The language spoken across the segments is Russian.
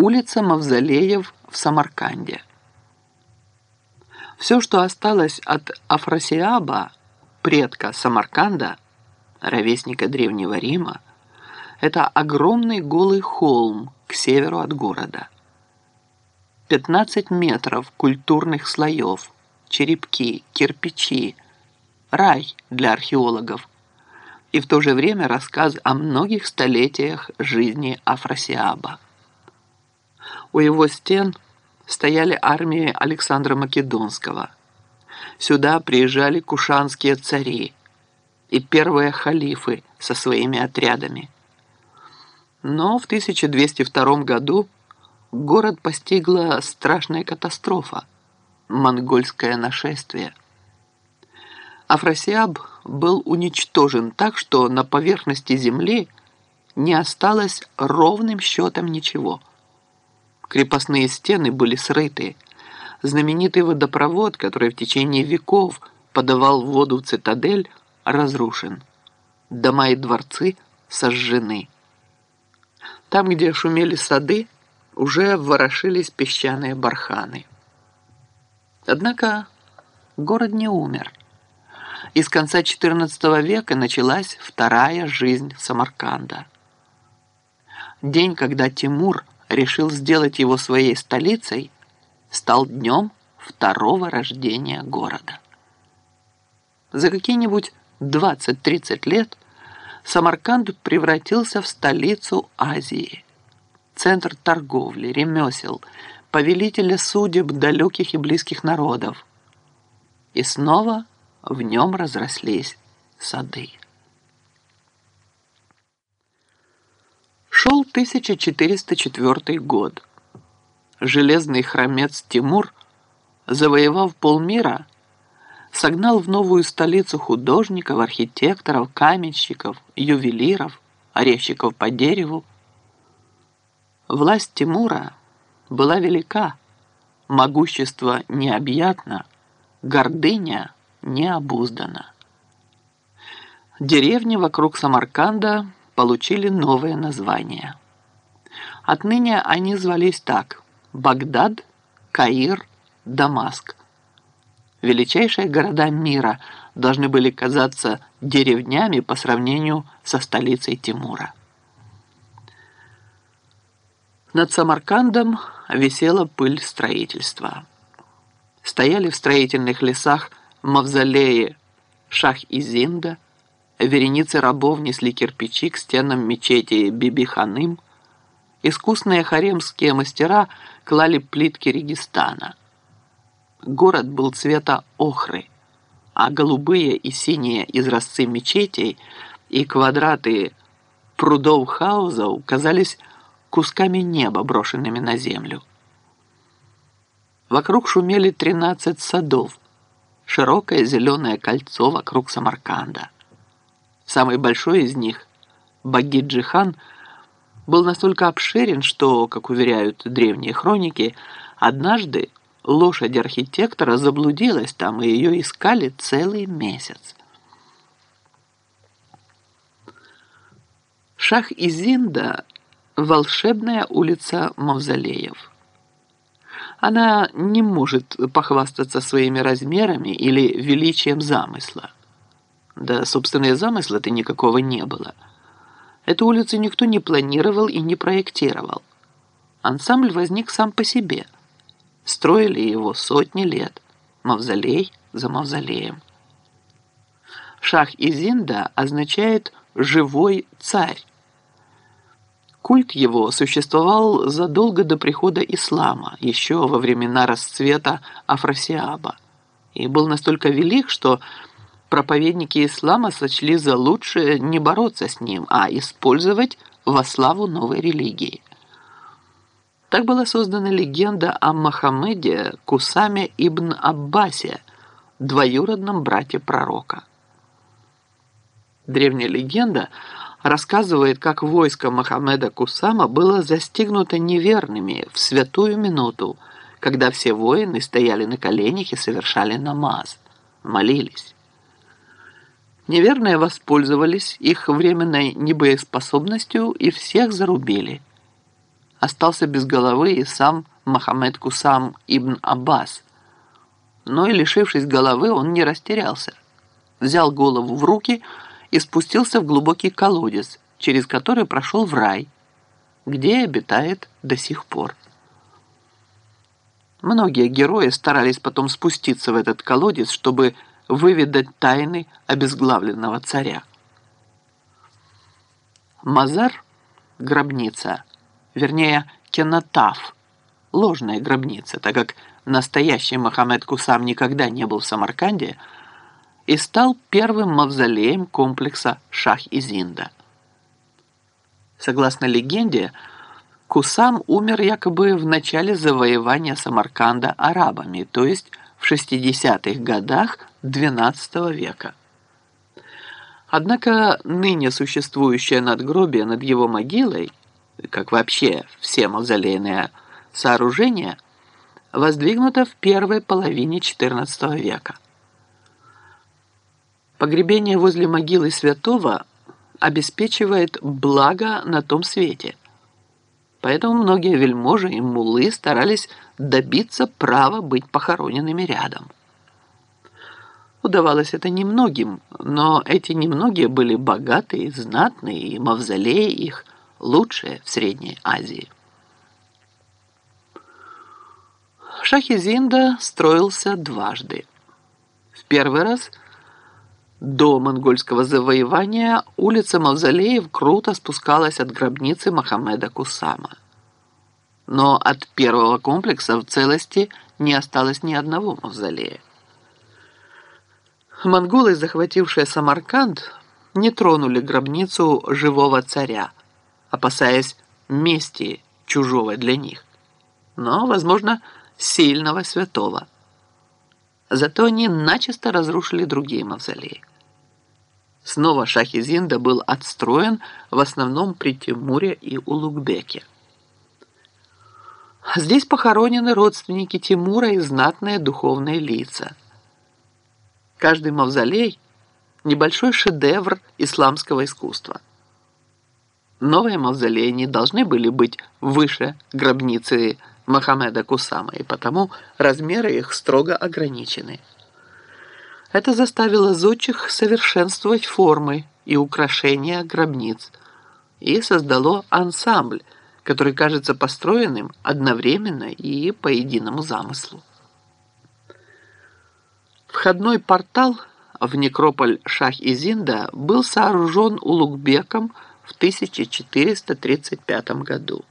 Улица Мавзолеев в Самарканде. Все, что осталось от Афросиаба, предка Самарканда, ровесника Древнего Рима, это огромный голый холм к северу от города. 15 метров культурных слоев, черепки, кирпичи, рай для археологов и в то же время рассказ о многих столетиях жизни Афросиаба. У его стен стояли армии Александра Македонского. Сюда приезжали кушанские цари и первые халифы со своими отрядами. Но в 1202 году город постигла страшная катастрофа – монгольское нашествие. Афросиаб был уничтожен так, что на поверхности земли не осталось ровным счетом ничего – Крепостные стены были срыты. Знаменитый водопровод, который в течение веков подавал воду в цитадель, разрушен. Дома и дворцы сожжены. Там, где шумели сады, уже ворошились песчаные барханы. Однако город не умер. И с конца XIV века началась вторая жизнь Самарканда. День, когда Тимур – решил сделать его своей столицей, стал днем второго рождения города. За какие-нибудь 20-30 лет Самарканд превратился в столицу Азии, центр торговли, ремесел, повелителя судеб далеких и близких народов. И снова в нем разрослись сады. Шел 1404 год. Железный хромец Тимур, завоевав полмира, согнал в новую столицу художников, архитекторов, каменщиков, ювелиров, орехщиков по дереву. Власть Тимура была велика, могущество необъятно, гордыня необуздана. Деревни вокруг Самарканда – получили новое название. Отныне они звались так – Багдад, Каир, Дамаск. Величайшие города мира должны были казаться деревнями по сравнению со столицей Тимура. Над Самаркандом висела пыль строительства. Стояли в строительных лесах мавзолеи Шах-Изинда – Вереницы рабов несли кирпичи к стенам мечети Биби-Ханым. Искусные харемские мастера клали плитки Регистана. Город был цвета охры, а голубые и синие изразцы мечетей и квадраты прудов хаузов казались кусками неба, брошенными на землю. Вокруг шумели 13 садов, широкое зеленое кольцо вокруг Самарканда. Самый большой из них, Багиджи-хан, был настолько обширен, что, как уверяют древние хроники, однажды лошадь архитектора заблудилась там, и ее искали целый месяц. Шах-Изинда – волшебная улица Мавзолеев. Она не может похвастаться своими размерами или величием замысла. Да, собственно, и замысла-то никакого не было. Эту улицу никто не планировал и не проектировал. Ансамбль возник сам по себе. Строили его сотни лет, мавзолей за мавзолеем. Шах Изинда означает «живой царь». Культ его существовал задолго до прихода ислама, еще во времена расцвета Афросиаба, и был настолько велик, что проповедники ислама сочли за лучшее не бороться с ним, а использовать во славу новой религии. Так была создана легенда о Мохаммеде Кусаме ибн Аббасе, двоюродном брате пророка. Древняя легенда рассказывает, как войско Мохаммеда Кусама было застигнуто неверными в святую минуту, когда все воины стояли на коленях и совершали намаз, молились. Неверные воспользовались их временной небоеспособностью и всех зарубили. остался без головы и сам Мохаммед Кусам ибн Аббас. Но и лишившись головы, он не растерялся. Взял голову в руки и спустился в глубокий колодец, через который прошел в рай, где обитает до сих пор. Многие герои старались потом спуститься в этот колодец, чтобы выведать тайны обезглавленного царя. Мазар – гробница, вернее, кенотаф, ложная гробница, так как настоящий Мохаммед Кусам никогда не был в Самарканде и стал первым мавзолеем комплекса Шах-Изинда. Согласно легенде, Кусам умер якобы в начале завоевания Самарканда арабами, то есть 60-х годах XII века. Однако ныне существующее надгробие над его могилой, как вообще все мавзолейные сооружения, воздвигнуто в первой половине XIV века. Погребение возле могилы святого обеспечивает благо на том свете – Поэтому многие вельможи и мулы старались добиться права быть похороненными рядом. Удавалось это немногим, но эти немногие были богатые, знатные, и мавзолеи их лучшие в Средней Азии. Шахизинда строился дважды. В первый раз до монгольского завоевания улица Мавзолеев круто спускалась от гробницы Мохаммеда Кусама. Но от первого комплекса в целости не осталось ни одного мавзолея. Монголы, захватившие Самарканд, не тронули гробницу живого царя, опасаясь мести чужого для них, но, возможно, сильного святого. Зато они начисто разрушили другие мавзолеи. Снова Шахизинда был отстроен в основном при Тимуре и Улугбеке. Здесь похоронены родственники Тимура и знатные духовные лица. Каждый мавзолей – небольшой шедевр исламского искусства. Новые мавзолеи не должны были быть выше гробницы Мохаммеда Кусама, и потому размеры их строго ограничены. Это заставило зодчих совершенствовать формы и украшения гробниц и создало ансамбль, который кажется построенным одновременно и по единому замыслу. Входной портал в некрополь Шах-Изинда был сооружен Улугбеком в 1435 году.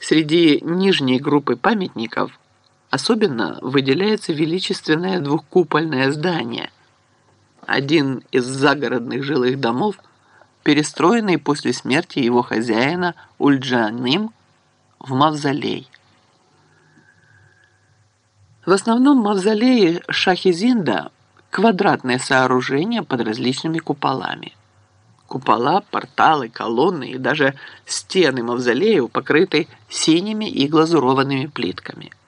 Среди нижней группы памятников – Особенно выделяется величественное двухкупольное здание, один из загородных жилых домов, перестроенный после смерти его хозяина Ульджаным в мавзолей. В основном мавзолеи Шахизинда – квадратное сооружение под различными куполами. Купола, порталы, колонны и даже стены мавзолеев покрыты синими и глазурованными плитками –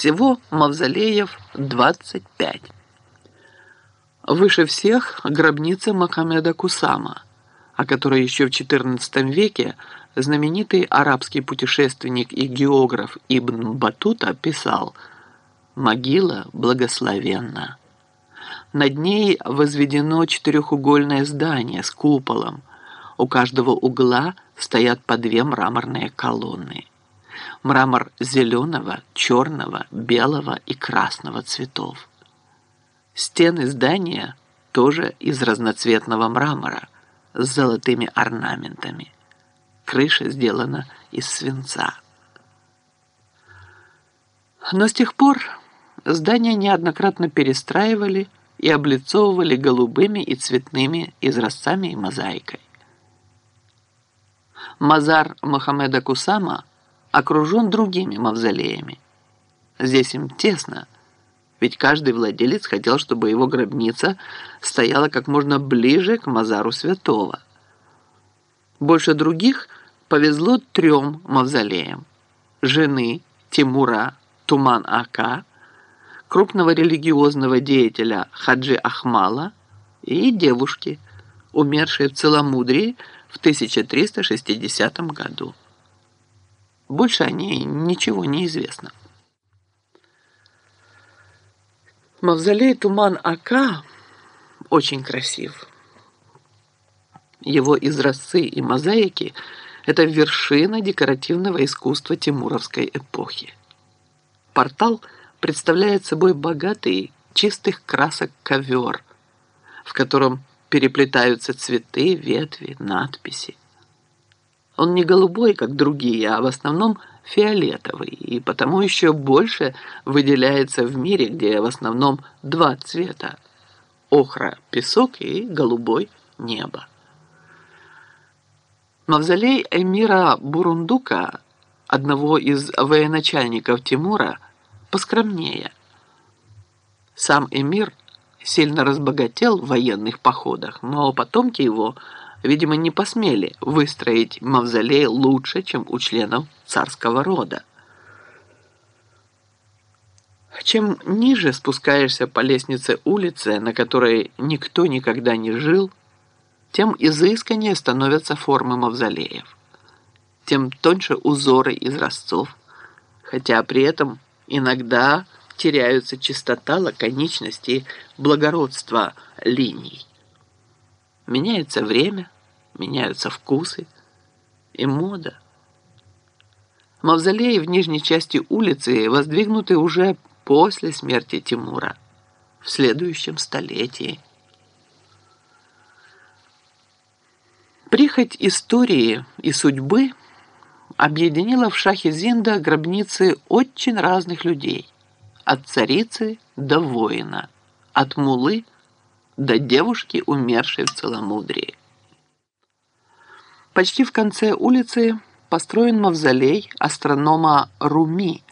всего мавзолеев 25. Выше всех гробница Мохаммеда Кусама, о которой еще в XIV веке знаменитый арабский путешественник и географ Ибн Батута писал «Могила благословенна». Над ней возведено четырехугольное здание с куполом. У каждого угла стоят по две мраморные колонны мрамор зеленого, черного, белого и красного цветов. Стены здания тоже из разноцветного мрамора с золотыми орнаментами. Крыша сделана из свинца. Но с тех пор здания неоднократно перестраивали и облицовывали голубыми и цветными изразцами и мозаикой. Мазар Мохаммеда Кусама – окружен другими мавзолеями. Здесь им тесно, ведь каждый владелец хотел, чтобы его гробница стояла как можно ближе к Мазару Святого. Больше других повезло трем мавзолеям. Жены Тимура Туман-Ака, крупного религиозного деятеля Хаджи Ахмала и девушки, умершей в целомудрии в 1360 году. Больше о ней ничего не известно. Мавзолей Туман-Ака очень красив. Его изразцы и мозаики – это вершина декоративного искусства тимуровской эпохи. Портал представляет собой богатый, чистых красок ковер, в котором переплетаются цветы, ветви, надписи. Он не голубой, как другие, а в основном фиолетовый, и потому еще больше выделяется в мире, где в основном два цвета – охра – песок и голубой – небо. Мавзолей эмира Бурундука, одного из военачальников Тимура, поскромнее. Сам эмир сильно разбогател в военных походах, но потомки его – видимо, не посмели выстроить мавзолей лучше, чем у членов царского рода. Чем ниже спускаешься по лестнице улицы, на которой никто никогда не жил, тем изысканнее становятся формы мавзолеев, тем тоньше узоры изразцов, хотя при этом иногда теряются чистота, лаконичность и благородство линий. Меняется время, меняются вкусы и мода. Мавзолеи в нижней части улицы воздвигнуты уже после смерти Тимура, в следующем столетии. Прихоть истории и судьбы объединила в шахе Зинда гробницы очень разных людей, от царицы до воина, от мулы до девушки, умершей в целомудрии. Почти в конце улицы построен мавзолей астронома Руми,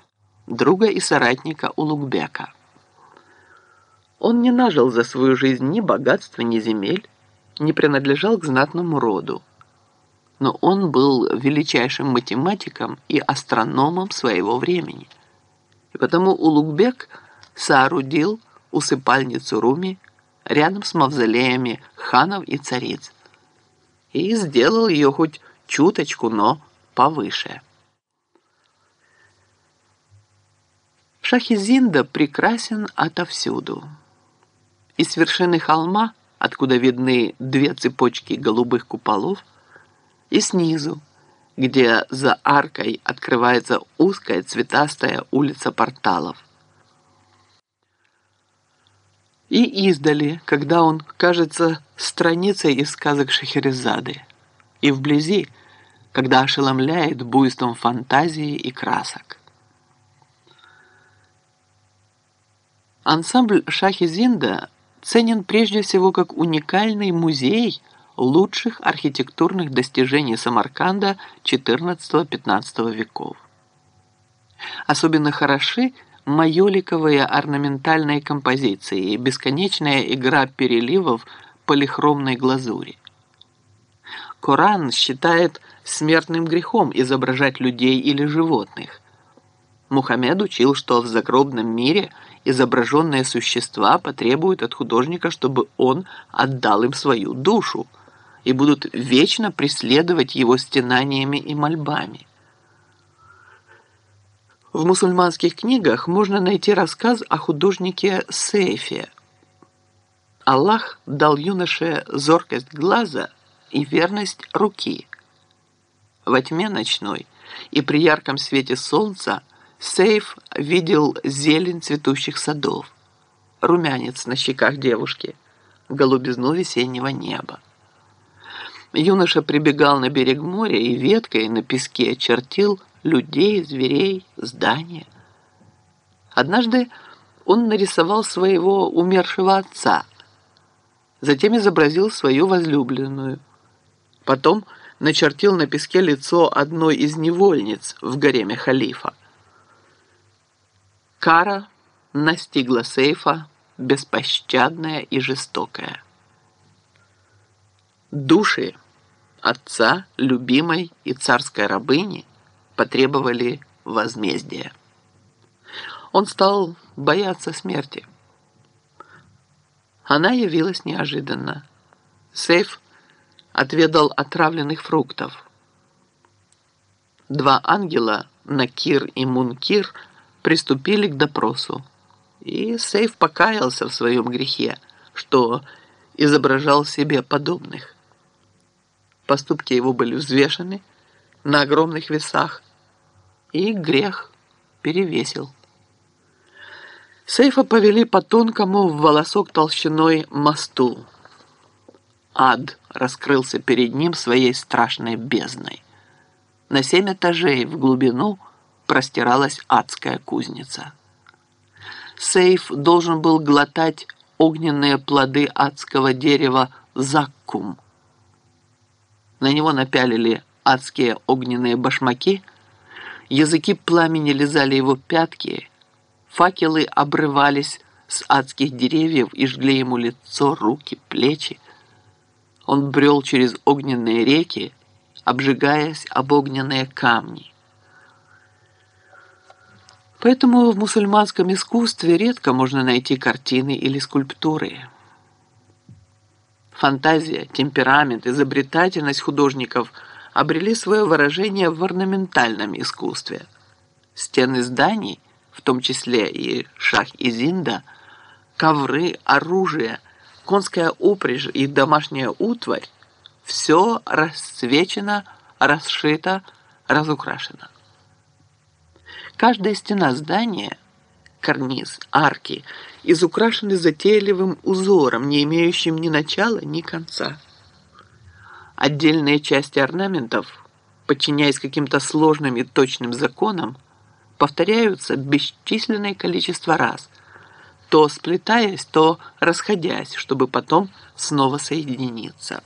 друга и соратника Улугбека. Он не нажил за свою жизнь ни богатства, ни земель, не принадлежал к знатному роду. Но он был величайшим математиком и астрономом своего времени. И потому Улугбек соорудил усыпальницу Руми рядом с мавзолеями ханов и цариц и сделал ее хоть чуточку, но повыше. Шахизинда прекрасен отовсюду. И с вершины холма, откуда видны две цепочки голубых куполов, и снизу, где за аркой открывается узкая цветастая улица порталов. И издали, когда он кажется страницей из сказок Шахерезады, и вблизи, когда ошеломляет буйством фантазии и красок. Ансамбль Шахи-Зинда ценен прежде всего как уникальный музей лучших архитектурных достижений Самарканда XIV-XV веков. Особенно хороши – майоликовые орнаментальные композиции и бесконечная игра переливов полихромной глазури. Коран считает смертным грехом изображать людей или животных. Мухаммед учил, что в загробном мире изображенные существа потребуют от художника, чтобы он отдал им свою душу и будут вечно преследовать его стенаниями и мольбами. В мусульманских книгах можно найти рассказ о художнике Сейфе. Аллах дал юноше зоркость глаза и верность руки. Во тьме ночной и при ярком свете солнца Сейф видел зелень цветущих садов, румянец на щеках девушки, голубизну весеннего неба. Юноша прибегал на берег моря и веткой на песке чертил людей, зверей, здания. Однажды он нарисовал своего умершего отца, затем изобразил свою возлюбленную, потом начертил на песке лицо одной из невольниц в гареме халифа. Кара настигла Сейфа, беспощадная и жестокая. Души отца, любимой и царской рабыни – потребовали возмездия. Он стал бояться смерти. Она явилась неожиданно. Сейф отведал отравленных фруктов. Два ангела, Накир и Мункир, приступили к допросу. И Сейф покаялся в своем грехе, что изображал себе подобных. Поступки его были взвешены на огромных весах, и грех перевесил. Сейфа повели по тонкому в волосок толщиной мосту. Ад раскрылся перед ним своей страшной бездной. На семь этажей в глубину простиралась адская кузница. Сейф должен был глотать огненные плоды адского дерева заккум. На него напялили адские огненные башмаки, языки пламени лизали его пятки, факелы обрывались с адских деревьев и жгли ему лицо, руки, плечи. Он брел через огненные реки, обжигаясь об огненные камни. Поэтому в мусульманском искусстве редко можно найти картины или скульптуры. Фантазия, темперамент, изобретательность художников обрели свое выражение в орнаментальном искусстве. Стены зданий, в том числе и Шах-Изинда, ковры, оружие, конская упряжь и домашняя утварь – все расцвечено, расшито, разукрашено. Каждая стена здания, карниз, арки изукрашены затейливым узором, не имеющим ни начала, ни конца. Отдельные части орнаментов, подчиняясь каким-то сложным и точным законам, повторяются бесчисленное количество раз, то сплетаясь, то расходясь, чтобы потом снова соединиться.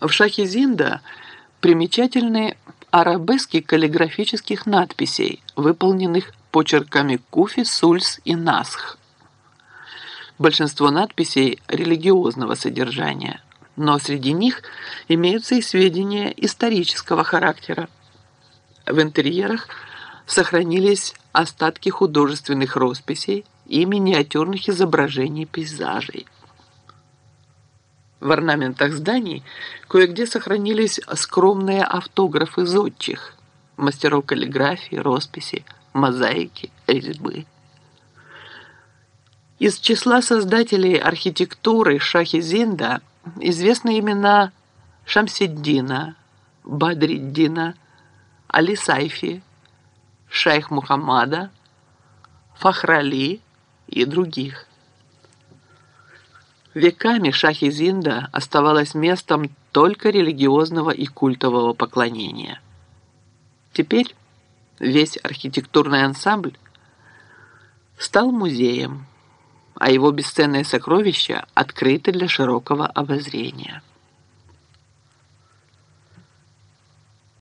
В шахе Зинда примечательны арабески каллиграфических надписей, выполненных почерками Куфи, Сульс и Насх. Большинство надписей религиозного содержания, но среди них имеются и сведения исторического характера. В интерьерах сохранились остатки художественных росписей и миниатюрных изображений пейзажей. В орнаментах зданий кое-где сохранились скромные автографы зодчих, мастеров каллиграфии, росписи, мозаики, резьбы. Из числа создателей архитектуры Шахизинда известны имена Шамсиддина, Бадриддина, Али Сайфи, Шайх Мухаммада, Фахрали и других. Веками Шахизинда оставалась местом только религиозного и культового поклонения. Теперь весь архитектурный ансамбль стал музеем, а его бесценные сокровища открыты для широкого обозрения.